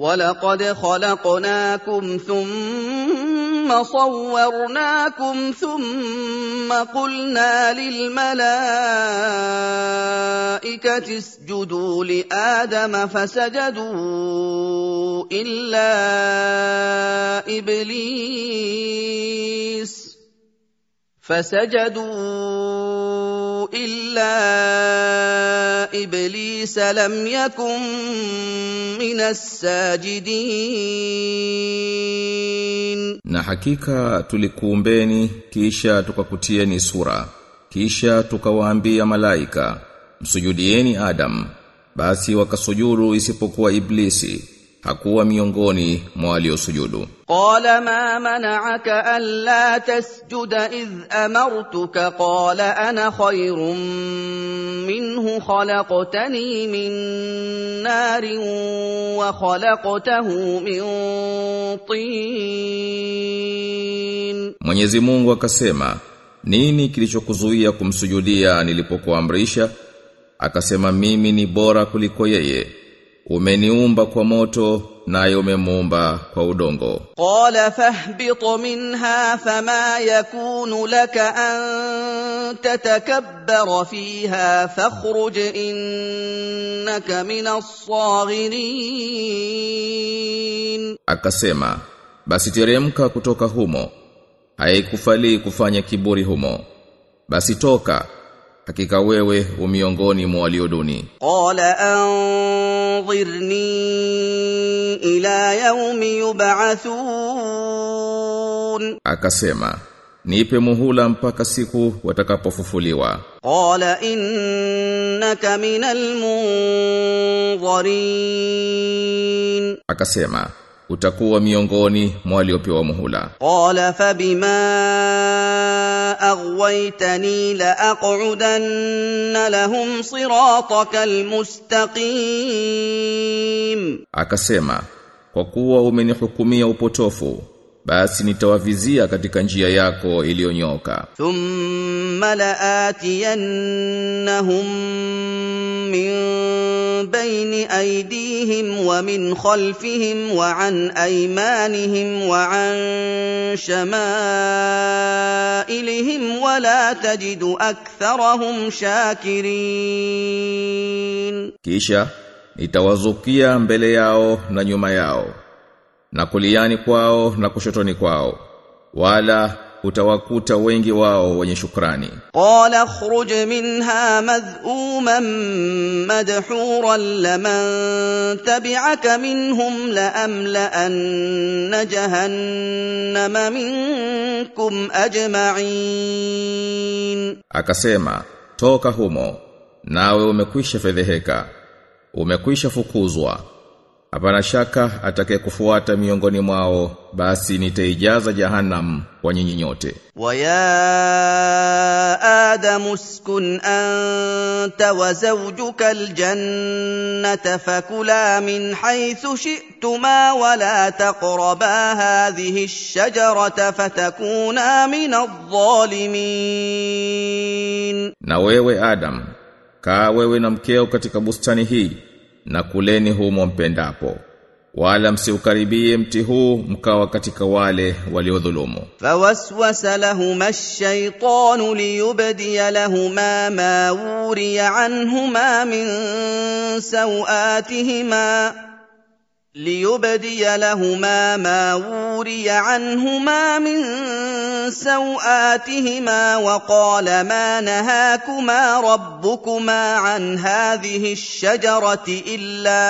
ولقد خلقناكم ثم صورناكم ثم قلنا للملائكة اسجدوا لآدم فسجدوا إلا إبليس فسجدوا إلا إبليس لم يكن من الساجدين Na hakika tulikuumbeni kisha tukakutieni sura kisha tukawaambia malaika msujudieni Adam basi wakasujudu isipokuwa Iblisi hakuwa miongoni mwa waliosujudu. Qala ma mana'aka alla tasjuda idh amartuka qala ana khayrun minhu khalaqtani min narin wa khalaqtahu min tin. Mwenyezi Mungu akasema, nini kilichokuzuia kumsujudia nilipokuamrisha? Akasema mimi ni bora kuliko yeye umeniumba kwa moto naye umemuumba kwa udongo. Qala fahbit minha fama yakunu laka an tatakabbara fiha fakhruj innaka minas saghirin. Akasema basi teremka kutoka humo haikufali kufanya kiburi humo basi toka hakika wewe umiongoni mwa walioduni qala anzirni ila yawmi yub'athun. Akasema nipe muhula mpaka siku watakapofufuliwa. Qala innaka minal munzirin. Akasema utakuwa miongoni mwa waliopewa muhula. Qala fabima aghwaytani la aq'udanna lahum siratakal almustaqim, akasema kwa kuwa umenihukumia upotofu basi nitawavizia katika njia yako iliyonyoka. Thumma laatiyannahum min baini aydihim wa min khalfihim wa an aymanihim wa an shamailihim wa la tajidu aktharahum shakirin. Kisha nitawazukia mbele yao na nyuma yao na kuliani kwao na kushotoni kwao wala utawakuta wengi wao wenye shukrani. Qala khruj minha madhuman madhuran laman tabi'aka minhum la amla an jahannama minkum ajma'in. Akasema toka humo nawe umekwisha fedheheka umekwisha fukuzwa. Hapana shaka atakayekufuata miongoni mwao basi nitaijaza jahannam kwa nyinyi nyote. Wa ya Adam uskun anta wa zawjuka aljannata fakula min haythu shi'tuma wa la taqraba hadhihi ash-shajarata fatakuna min adh-dhalimin. Na wewe Adam, kaa wewe na mkeo katika bustani hii na kuleni humo mpendapo wala msiukaribie mti huu mkawa katika wale waliodhulumu. Fawaswasa lahuma ash-shaytanu liyubdiya lahuma ma wuriya anhuma min sawatihima ليبدي لهما ما وري عنهما من سوآتهما وقال ما نهاكما ربكما عن هذه الشجرة إلا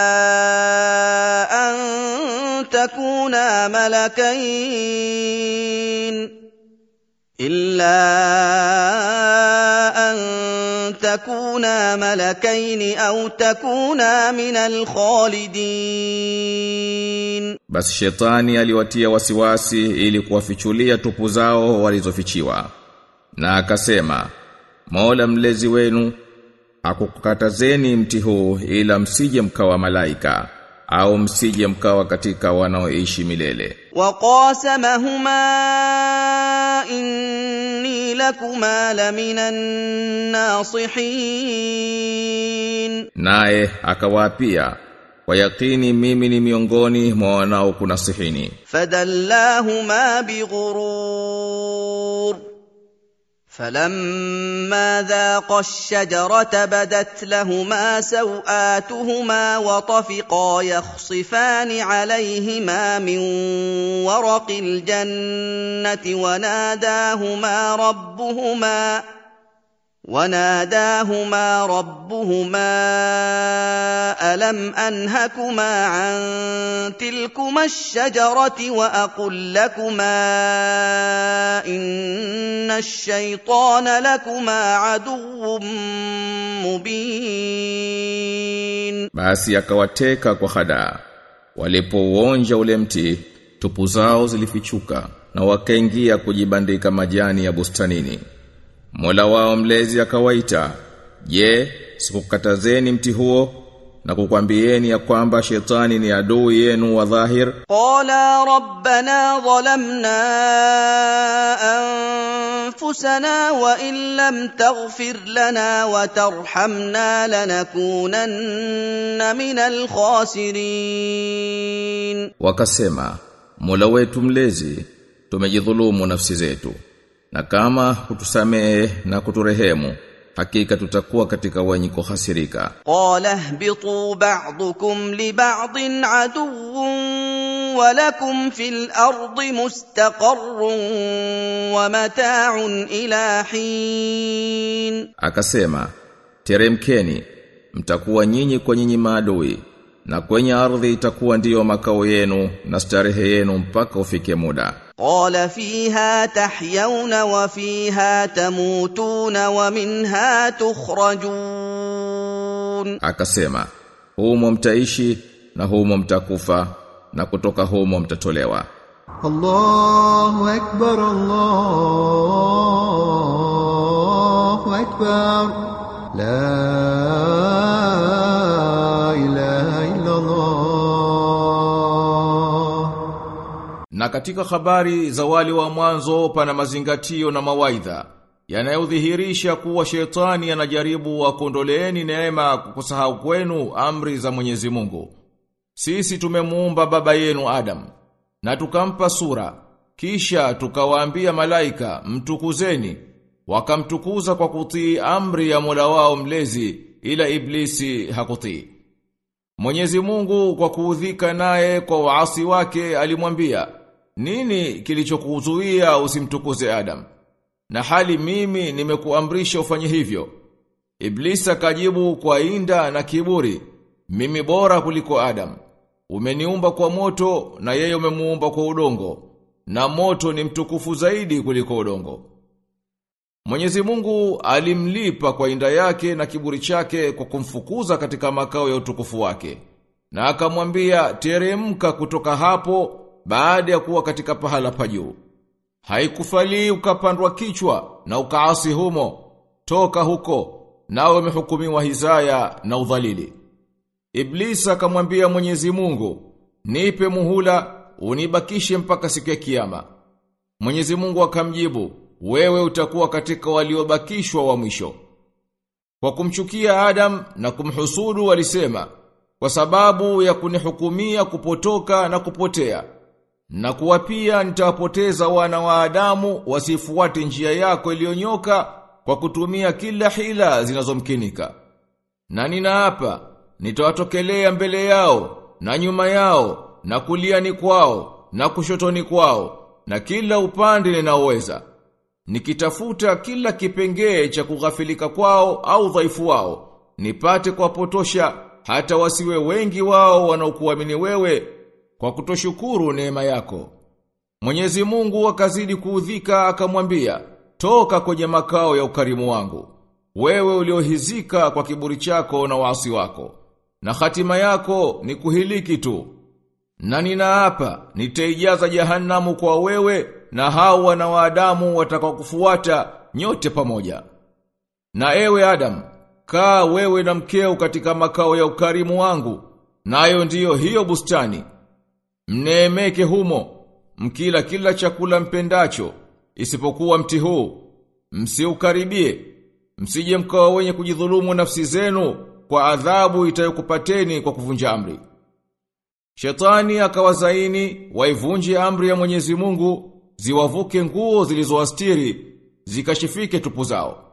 أن تكونا ملكين. إلا أن تكونا ملكين أو تكونا من الخالدين basi shetani aliwatia wasiwasi ili kuwafichulia tupu zao walizofichiwa na akasema Mola mlezi wenu akukatazeni mti huu ila msije mkawa malaika au msije mkawa katika wanaoishi milele. Waqasamahuma inni lakuma laminan nasihin. Naye akawaapia kwa yakini mimi ni miongoni mwa wanao kunasihini fadallahuma bighurur فلما ذاقا الشجرة بدت لهما سوآتهما وطفقا يخصفان عليهما من ورق الجنة وناداهما ربهما وناداهما ربهما ألم أنهكما عن تلكما الشجرة وأقل لكما إن الشيطان لكما عدو مبين basi akawateka kwa hadaa walipouonja ule mti tupu zao zilifichuka na wakaingia kujibandika majani ya bustanini Mola wao mlezi akawaita, "Je, sikukatazeni mti huo?" na kukwambieni ya kwamba shetani ni adui yenu wa dhahir qala rabbana zalamna anfusana wa in lam taghfir lana wa tarhamna lanakunanna minal khasirin wakasema mola wetu mlezi tumejidhulumu nafsi zetu na kama hutusamehe na kuturehemu hakika tutakuwa katika wenye kuhasirika qala bitu ba'dukum li ba'din aduwwun wa lakum fil ardi mustaqarrun wa mata'un ila hin. Akasema teremkeni mtakuwa nyinyi kwa nyinyi maadui na kwenye ardhi itakuwa ndiyo makao yenu na starehe yenu mpaka ufike muda. قال فيها تحيون وفيها تموتون ومنها تخرجون akasema humo mtaishi na humo mtakufa na kutoka humo mtatolewa. الله أكبر الله أكبر لا katika habari za wali wa mwanzo pana mazingatio na mawaidha yanayodhihirisha kuwa shetani anajaribu wakondoleeni neema kusahau kwenu amri za Mwenyezi Mungu. Sisi tumemuumba baba yenu Adam na tukampa sura kisha tukawaambia malaika mtukuzeni wakamtukuza kwa kutii amri ya Mola wao mlezi ila iblisi hakutii. Mwenyezi Mungu kwa kuudhika naye kwa waasi wake alimwambia, "Nini kilichokuzuia usimtukuze Adam? Na hali mimi nimekuamrisha ufanye hivyo." Iblisi akajibu kwa inda na kiburi, "Mimi bora kuliko Adam. Umeniumba kwa moto na yeye umemuumba kwa udongo, na moto ni mtukufu zaidi kuliko udongo." Mwenyezi Mungu alimlipa kwa inda yake na kiburi chake kwa kumfukuza katika makao ya utukufu wake. Na akamwambia teremka kutoka hapo baada ya kuwa katika pahala pa juu. Haikufali ukapandwa kichwa na ukaasi humo. Toka huko nawe umehukumiwa hizaya na udhalili. Iblisa akamwambia Mwenyezi Mungu, nipe muhula unibakishe mpaka siku ya kiyama. Mwenyezi Mungu akamjibu, wewe utakuwa katika waliobakishwa wa mwisho. Kwa kumchukia Adam na kumhusudu walisema, kwa sababu ya kunihukumia kupotoka na kupotea. Na kuwa pia nitawapoteza wana wa Adamu wasifuate njia yako iliyonyoka kwa kutumia kila hila zinazomkinika. Na ninaapa, nitawatokelea mbele yao, na nyuma yao, na kuliani kwao, na kushotoni kwao, na kila upande ninaoweza. Nikitafuta kila kipengee cha kughafilika kwao au dhaifu wao, nipate kuwapotosha hata wasiwe wengi wao wanaokuamini wewe kwa kutoshukuru neema yako. Mwenyezi Mungu akazidi kuudhika akamwambia, toka kwenye makao ya ukarimu wangu. Wewe uliohizika kwa kiburi chako na waasi wako. Na hatima yako ni kuhiliki tu. Na ninaapa, nitaijaza jahannamu kwa wewe na hao na waadamu watakaokufuata nyote pamoja. Na ewe Adam, kaa wewe na mkeo katika makao ya ukarimu wangu, nayo na ndiyo hiyo bustani. Mneemeke humo, mkila kila chakula mpendacho, isipokuwa mti huu. Msiukaribie, msije mkawa wenye kujidhulumu nafsi zenu kwa adhabu itayokupateni kwa kuvunja amri. Shetani akawazaini waivunje amri ya Mwenyezi Mungu ziwavuke nguo zilizowastiri zikashifike tupu zao.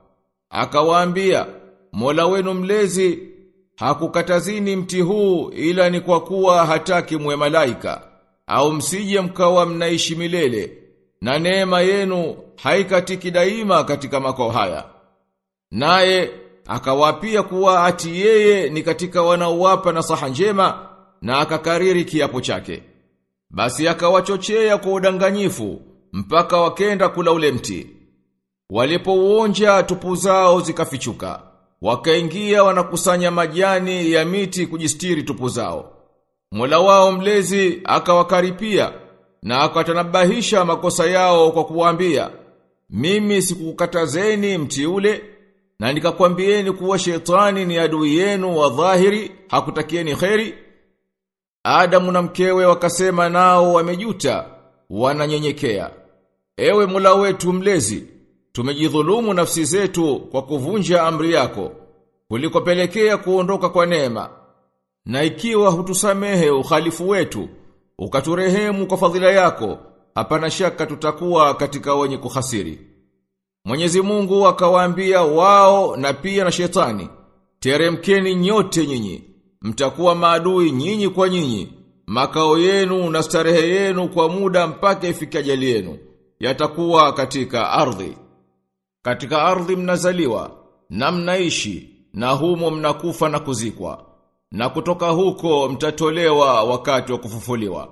Akawaambia, Mola wenu mlezi hakukatazini mti huu ila ni kwa kuwa hataki mwe malaika au msije mkawa mnaishi milele na neema yenu haikatiki daima katika makao haya. Naye akawapia kuwa ati yeye ni katika wanaowapa na saha njema na akakariri kiapo chake. Basi akawachochea kwa udanganyifu mpaka wakenda kula ule mti. Walipouonja tupu zao zikafichuka. Wakaingia wanakusanya majani ya miti kujistiri tupu zao. Mola wao mlezi akawakaripia na akatanabahisha makosa yao kwa kuwaambia, mimi sikukatazeni mti ule na nikakwambieni kuwa shetani ni adui yenu wa dhahiri hakutakieni kheri. Adamu na mkewe wakasema nao wamejuta, wananyenyekea. Ewe Mola wetu mlezi, tumejidhulumu nafsi zetu kwa kuvunja amri yako, kulikopelekea kuondoka kwa neema. Na ikiwa hutusamehe uhalifu wetu, ukaturehemu kwa fadhila yako, hapana shaka tutakuwa katika wenye kuhasiri. Mwenyezi Mungu akawaambia wao na pia na shetani, teremkeni nyote nyinyi, mtakuwa maadui nyinyi kwa nyinyi, makao yenu na starehe yenu kwa muda mpaka ifike ajali yenu, yatakuwa katika ardhi. Katika ardhi mnazaliwa, na mnaishi, na humo mnakufa na kuzikwa, na kutoka huko mtatolewa wakati wa kufufuliwa.